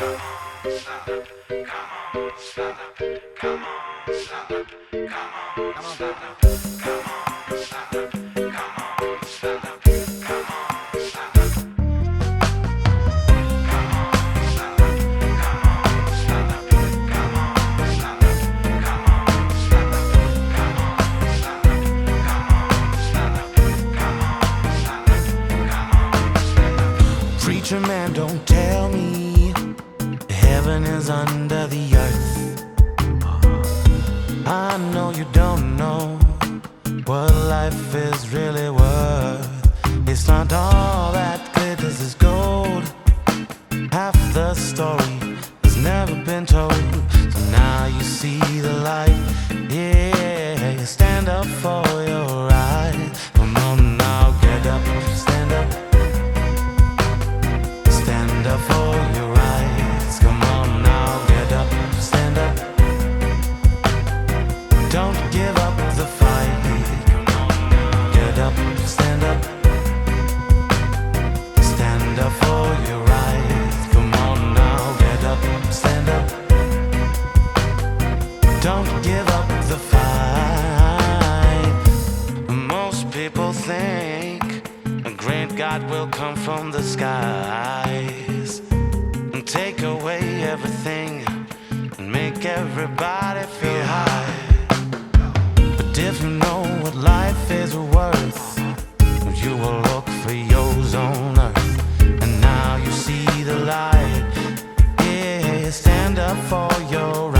Preacher man, don't tell me heaven is under the earth. I know you don't know what life is really worth. It's not all that glitters is gold. Half the story has never been told. So now you see the light. Don't give up the fight. Most people think a great God will come from the skies and take away everything and make everybody feel high. But if you know what life is worth, you will look for yours on earth. And now you see the light. Yeah, stand up for your rights.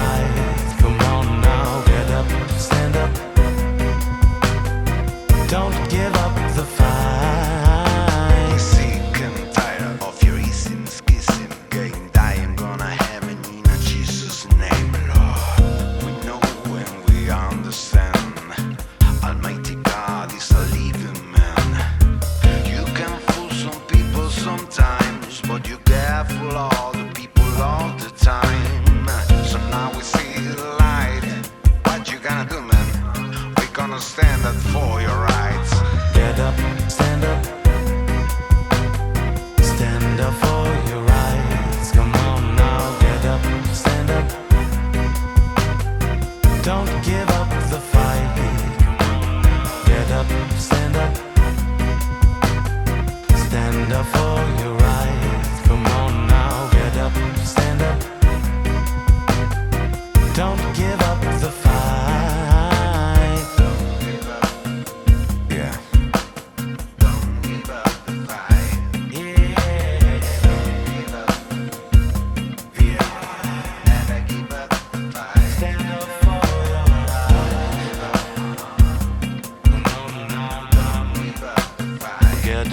for your rights. Get up, stand up.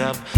up.